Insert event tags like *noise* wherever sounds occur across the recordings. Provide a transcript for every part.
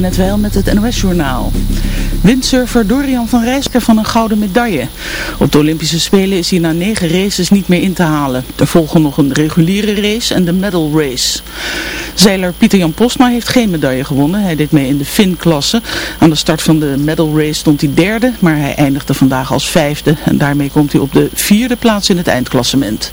net wel met het NOS-journaal. Windsurfer Dorian van Rijsker van een gouden medaille. Op de Olympische Spelen is hij na negen races niet meer in te halen. Er volgen nog een reguliere race en de medal race. Zeiler Pieter Jan Postma heeft geen medaille gewonnen. Hij deed mee in de Fin-klasse. Aan de start van de medal race stond hij derde, maar hij eindigde vandaag als vijfde. En daarmee komt hij op de vierde plaats in het eindklassement.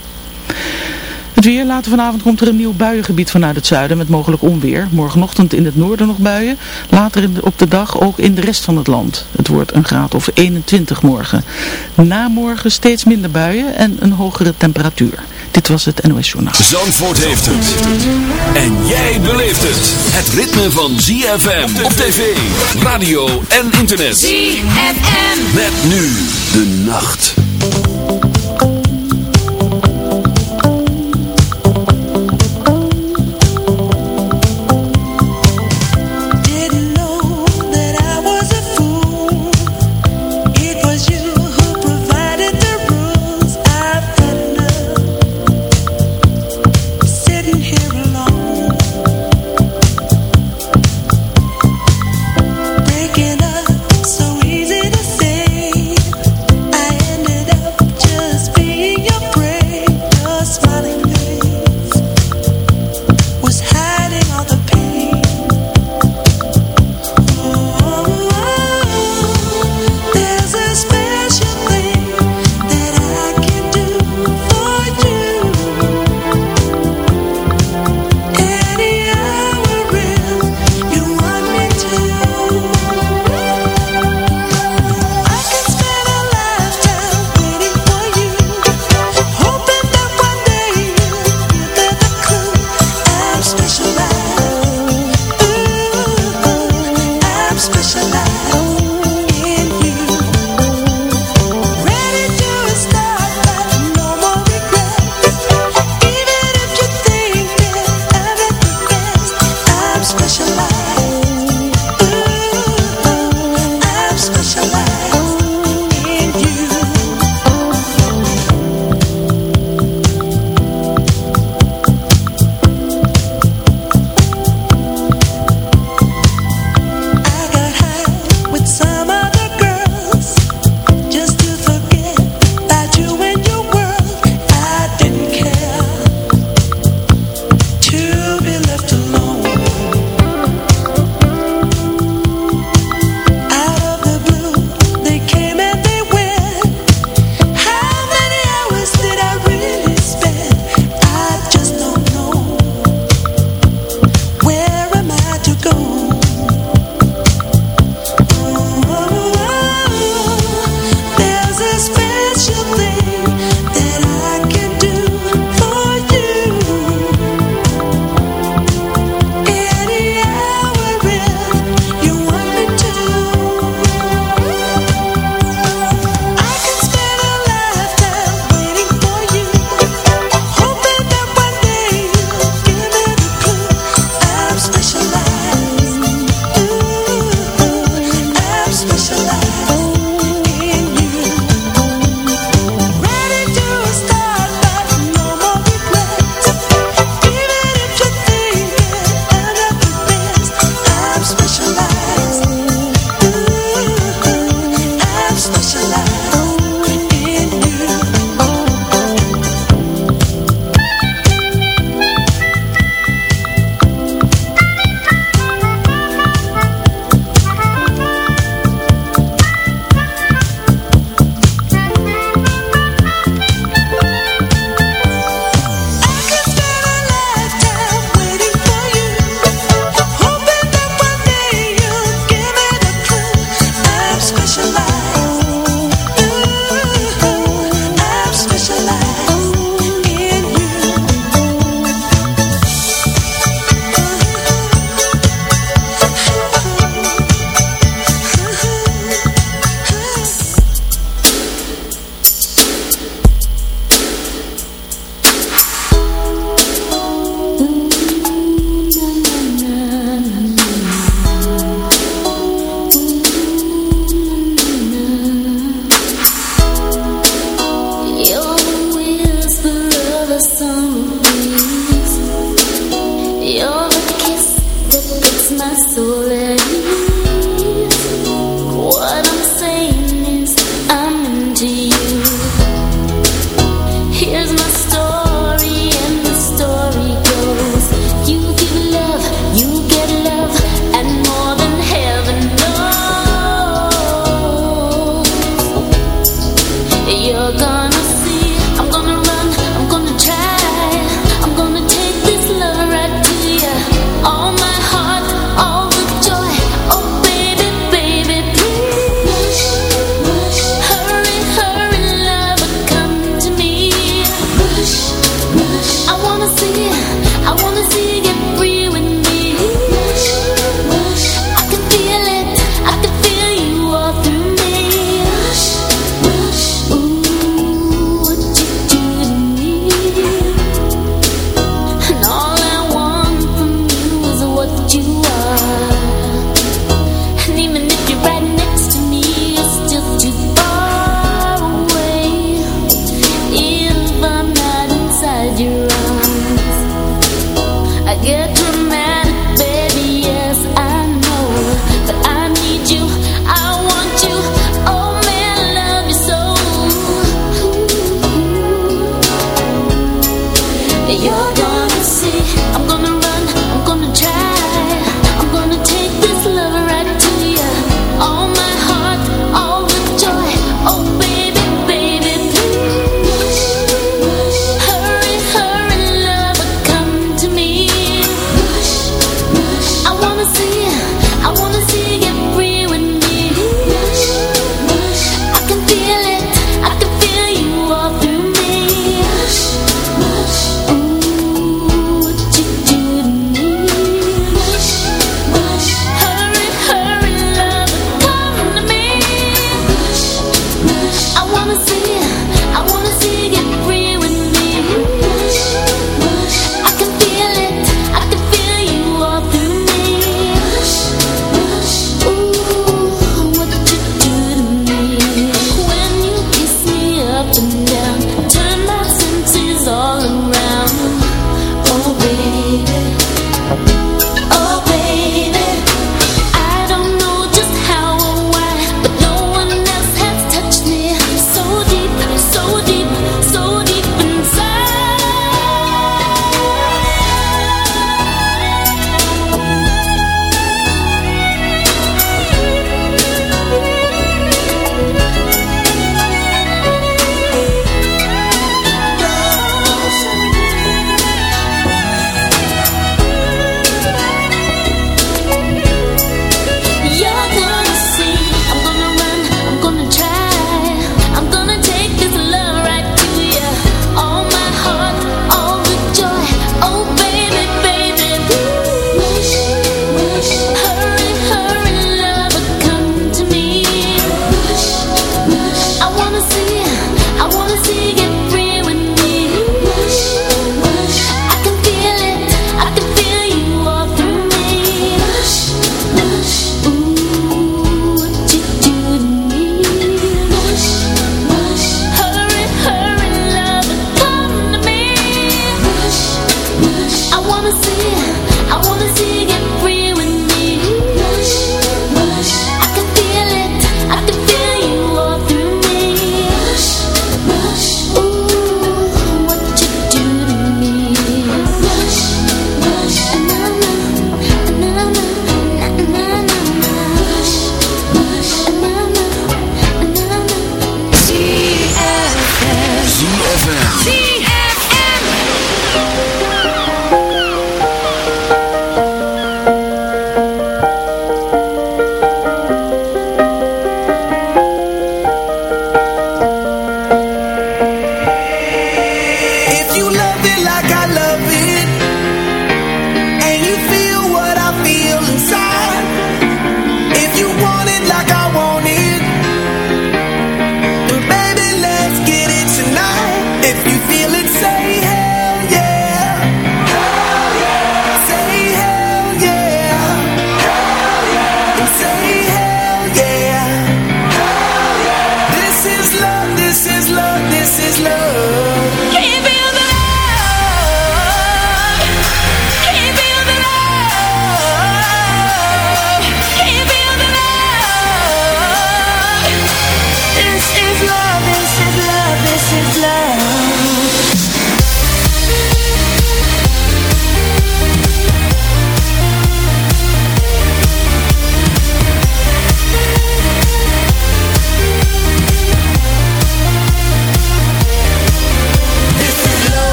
Het weer, later vanavond komt er een nieuw buiengebied vanuit het zuiden met mogelijk onweer. Morgenochtend in het noorden nog buien, later op de dag ook in de rest van het land. Het wordt een graad of 21 morgen. Na morgen steeds minder buien en een hogere temperatuur. Dit was het NOS Journaal. Zandvoort heeft het. En jij beleeft het. Het ritme van ZFM op tv, radio en internet. ZFM. Met nu de nacht.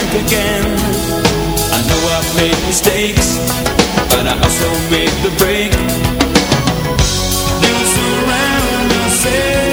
back again. I know I've made mistakes But I also made the break. You surround yourself eh?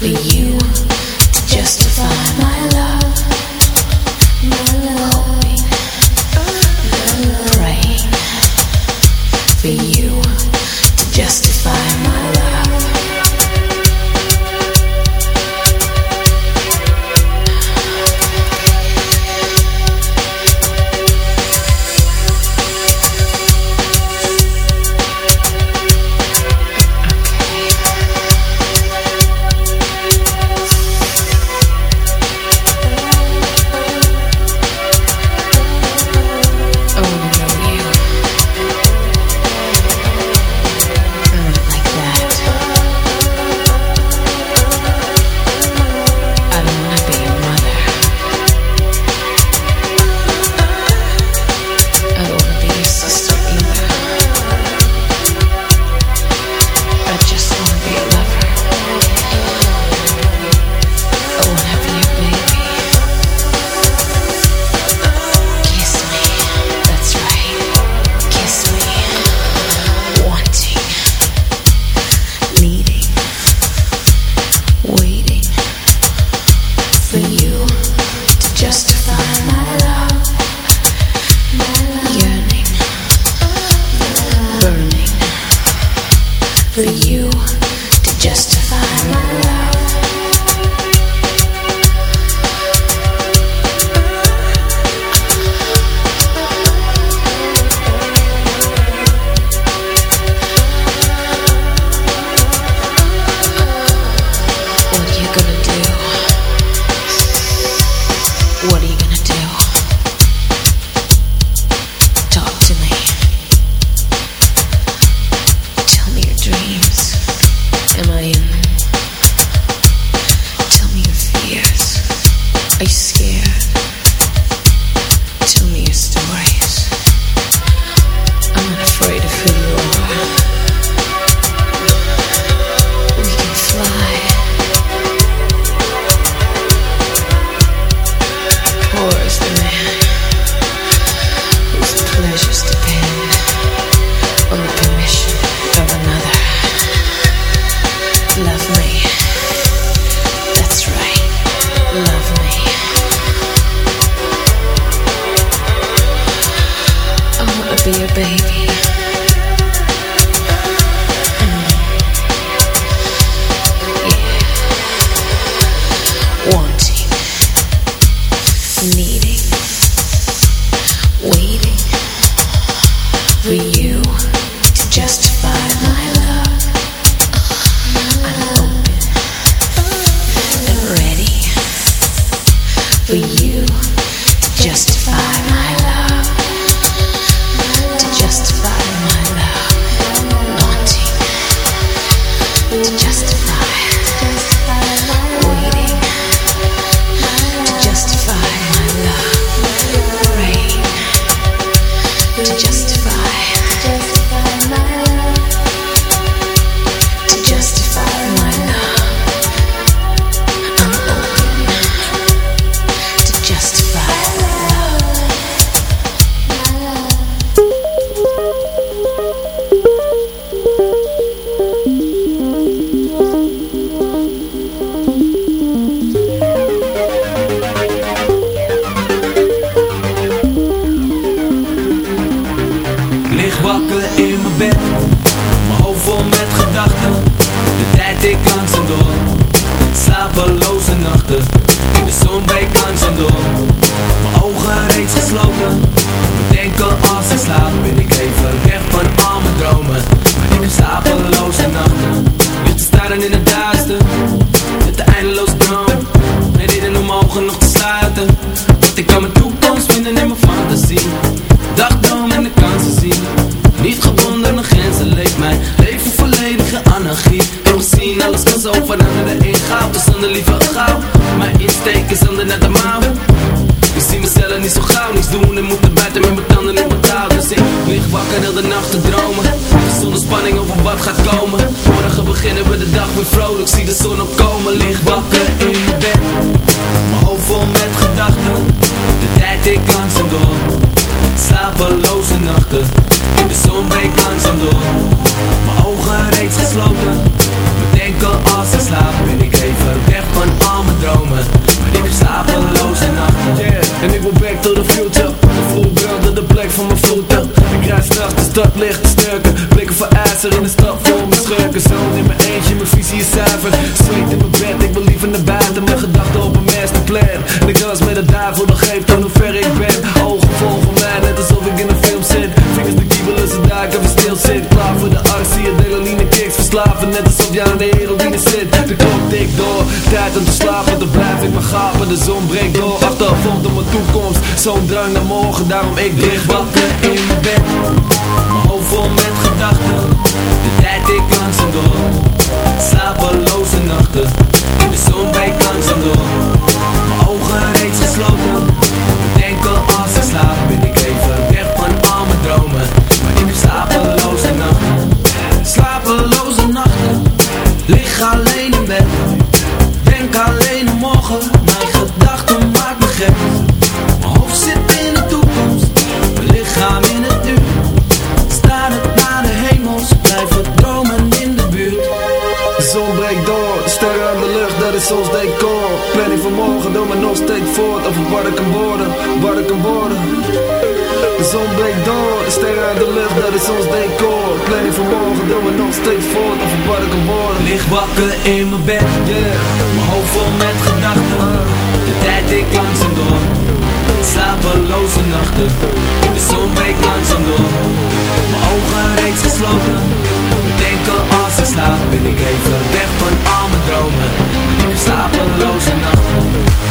Ik stond op mijn toekomst. Zo'n drang naar morgen, daarom ik lig wakker in mijn bed. Mijn hoofd vol met gedachten. De tijd ik en door. Slapeloze nachten. In de zon bij langzaam door. nog steeds voort over wat ik kan worden, wat ik kan worden. De zon breekt door, de sterren uit de lucht, dat is ons decor. Planning voor morgen, doen we nog steeds voort over wat ik kan worden. Licht wakker in mijn bed, yeah. mijn hoofd vol met gedachten. De tijd ik langzaam door, slapeloze nachten. De zon breekt langzaam door, mijn ogen reeds gesloten. denk als ik slaap, ben ik even weg van al mijn dromen. Slapeloze nachten.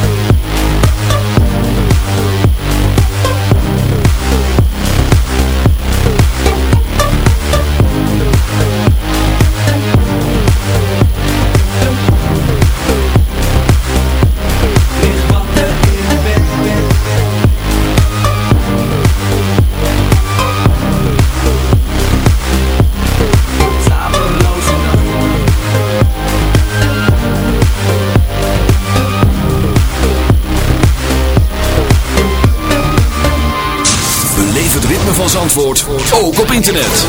Zandvoort. Ook op internet.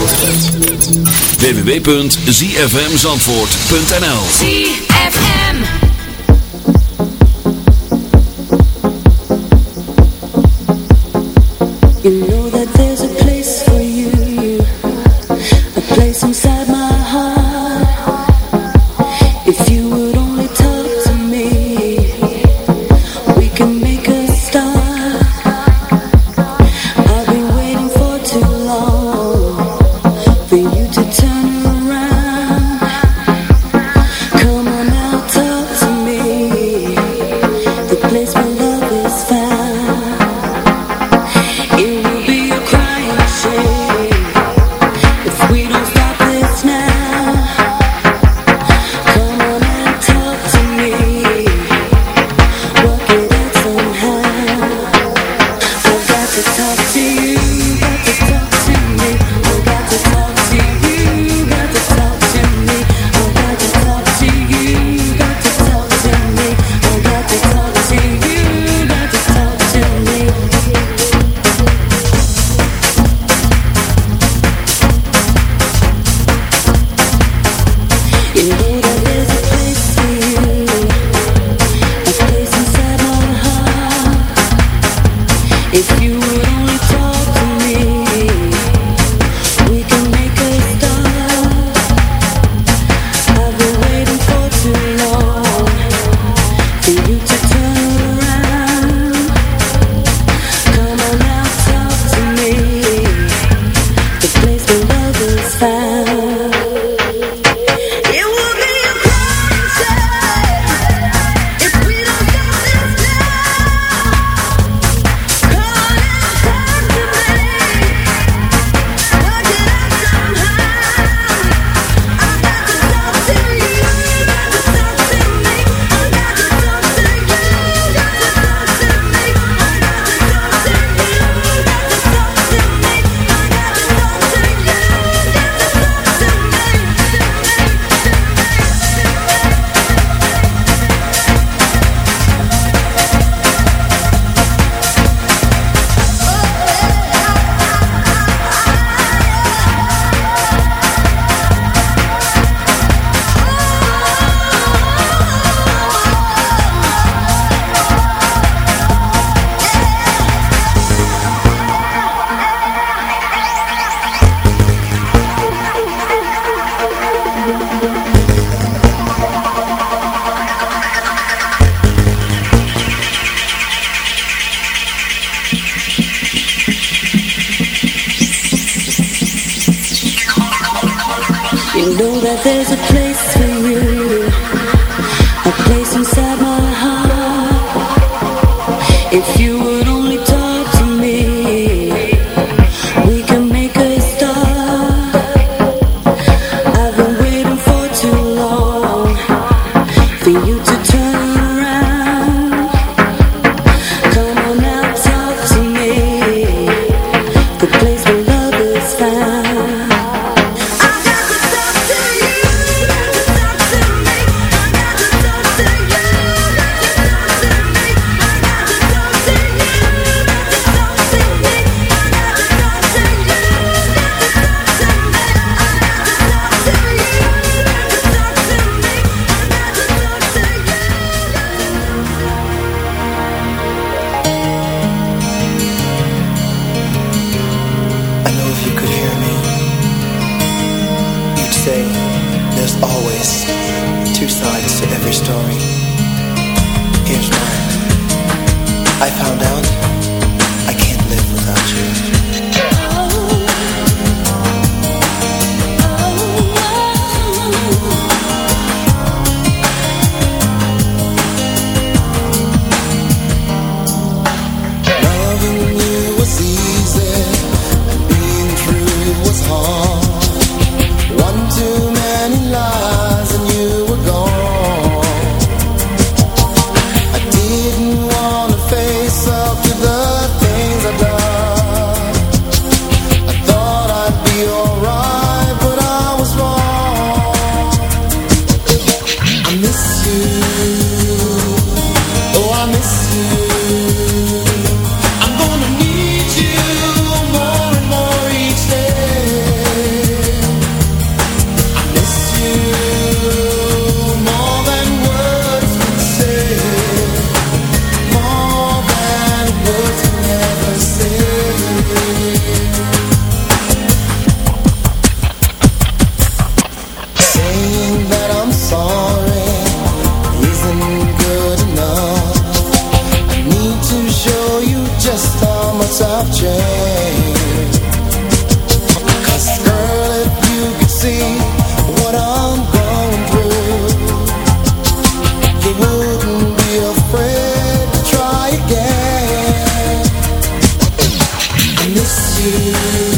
www.zfmzandvoort.nl ZFM You know miss you.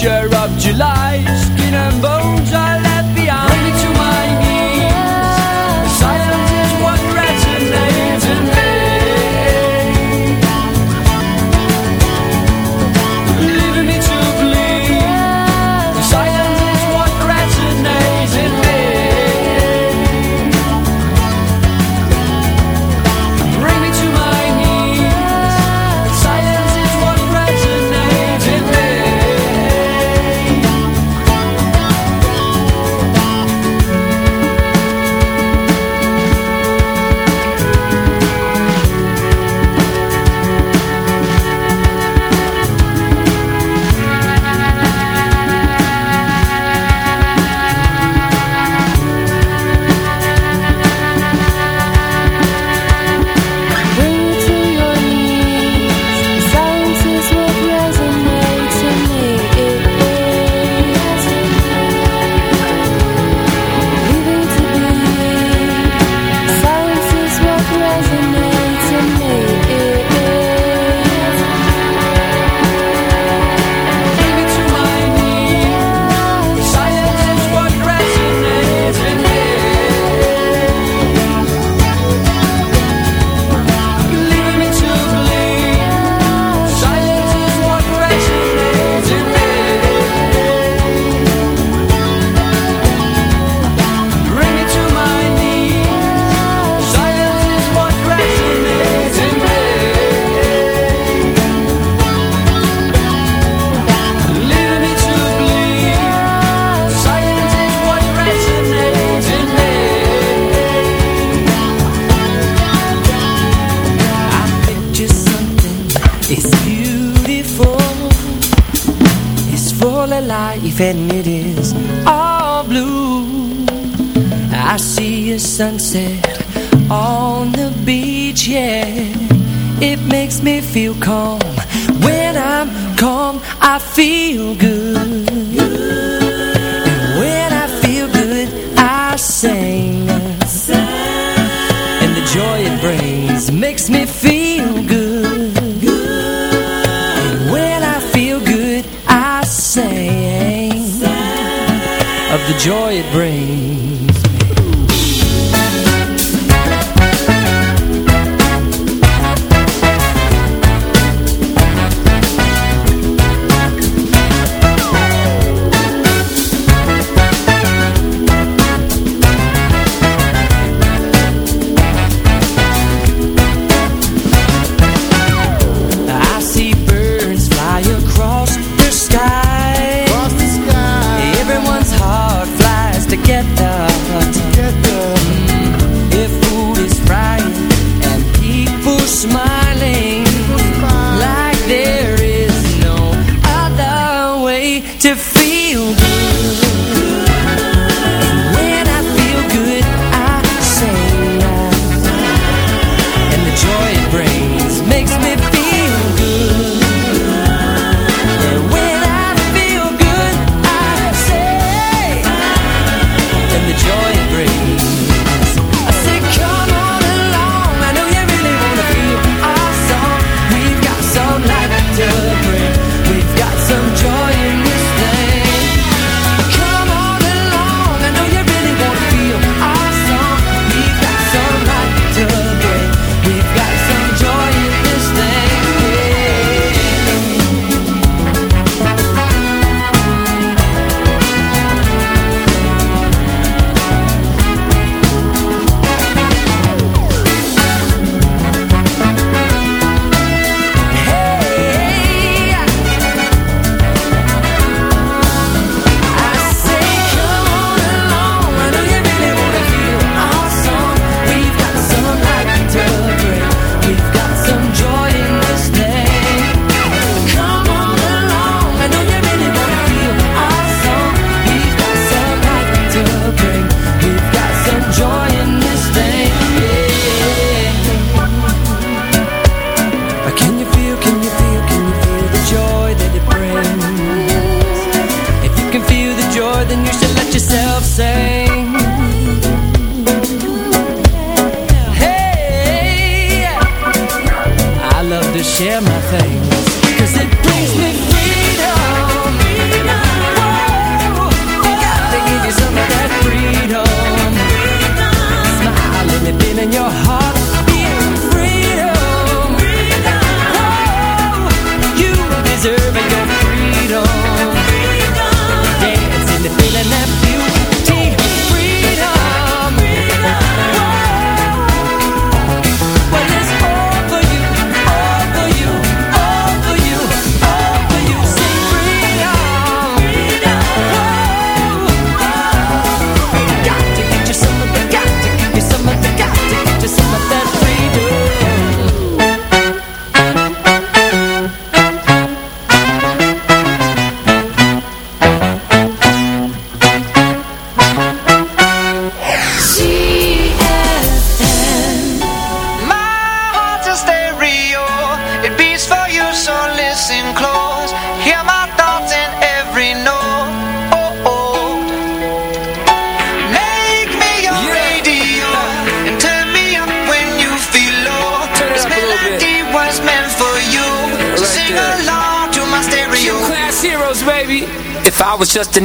Vulture of July, skin and bones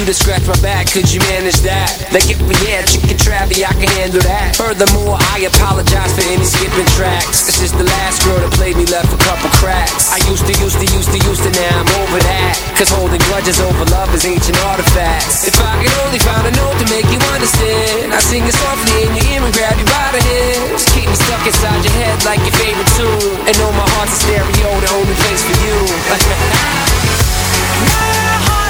you to scratch my back, could you manage that? Like if we had chicken trappy, I can handle that. Furthermore, I apologize for any skipping tracks. This is the last girl that played me left a couple cracks. I used to, used to, used to, used to, now I'm over that. Cause holding grudges over love is ancient artifacts. If I could only find a note to make you understand, I sing it softly in your ear and grab you by the hands. Keep me stuck inside your head like your favorite tune. And know my heart's a stereo, the only place for you. *laughs* My heart's a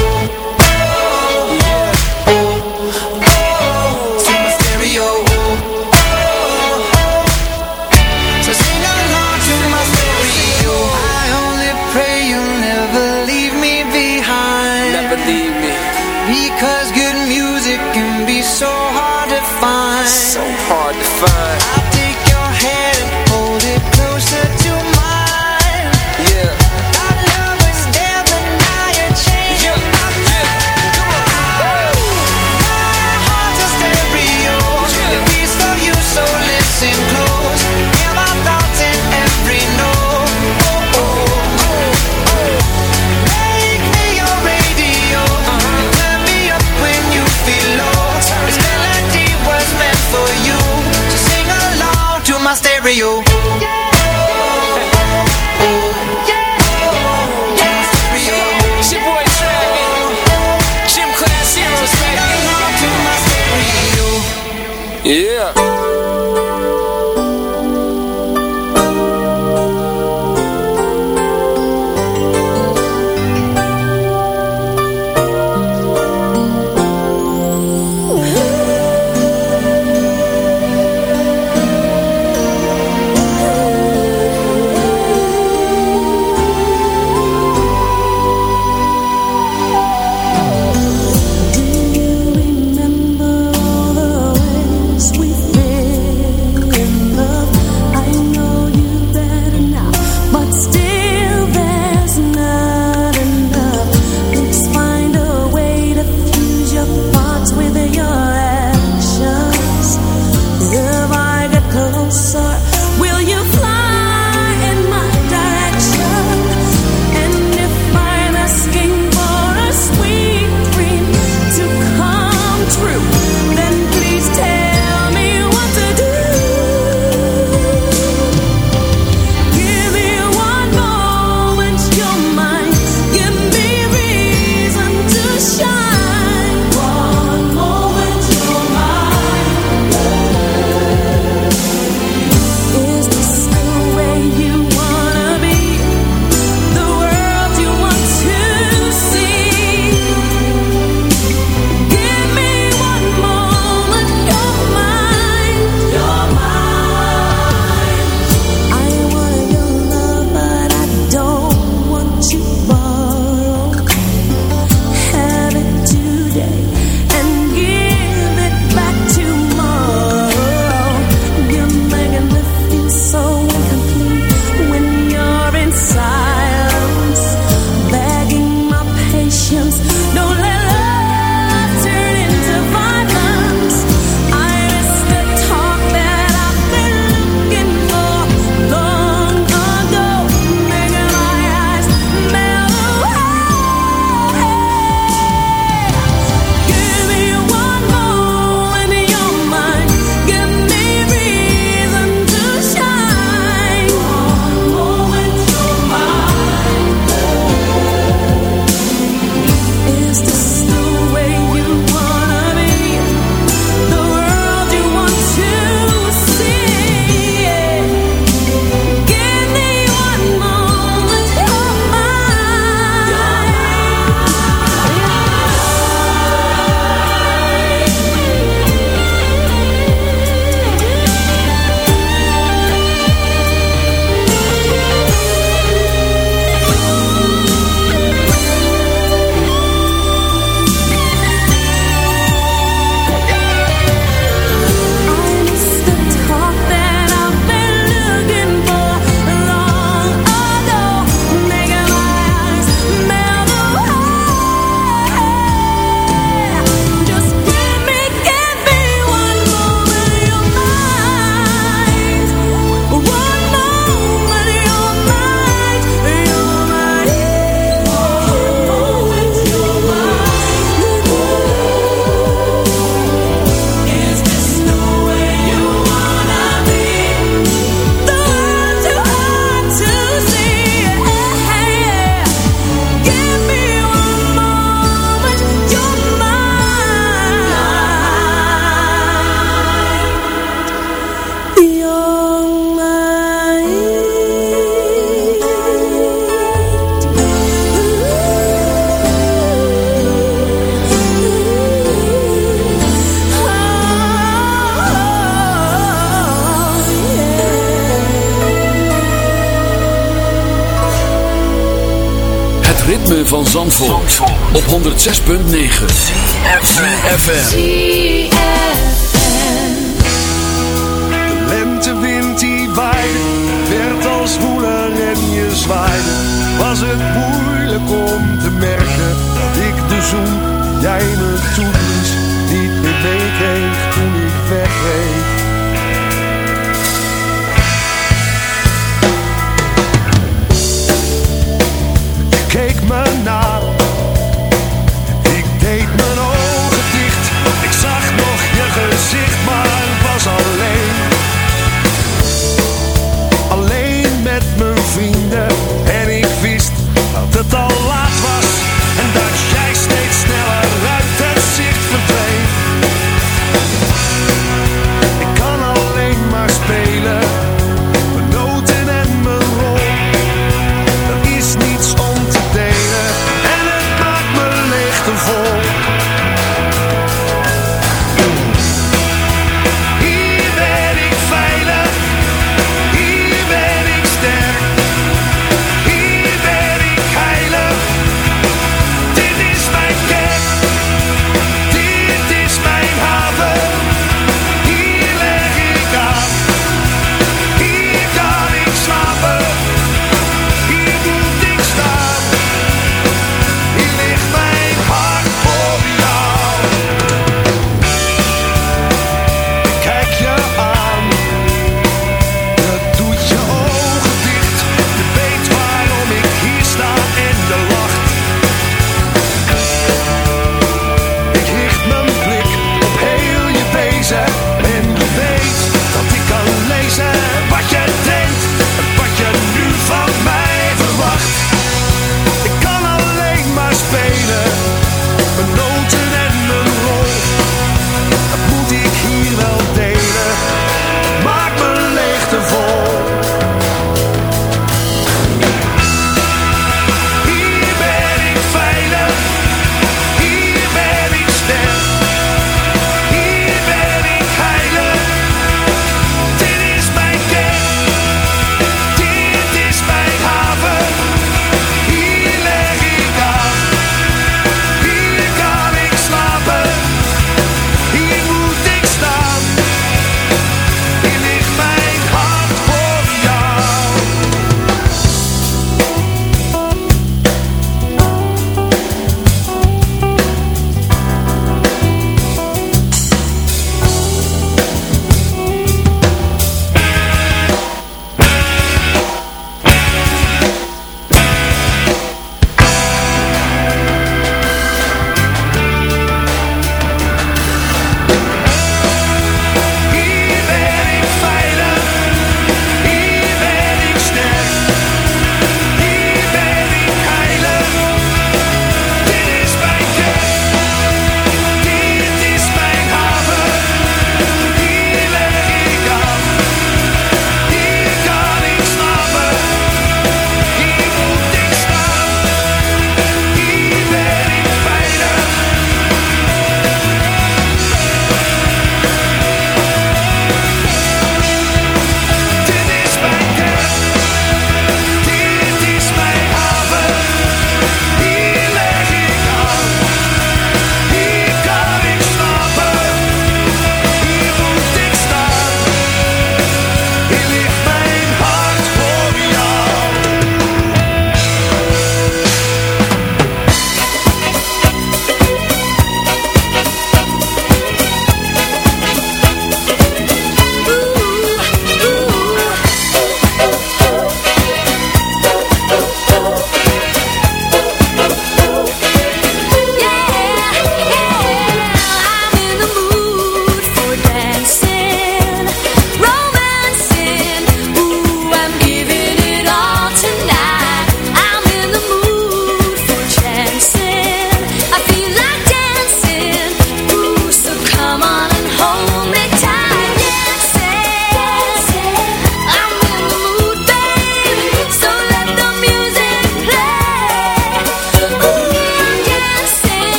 106.9 FM.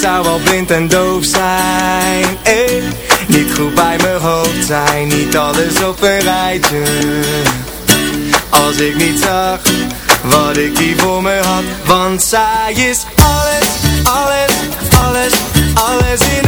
zou wel blind en doof zijn eh. Niet goed bij mijn hoofd zijn Niet alles op een rijtje Als ik niet zag wat ik hier voor me had Want zij is alles, alles, alles, alles in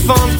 Ze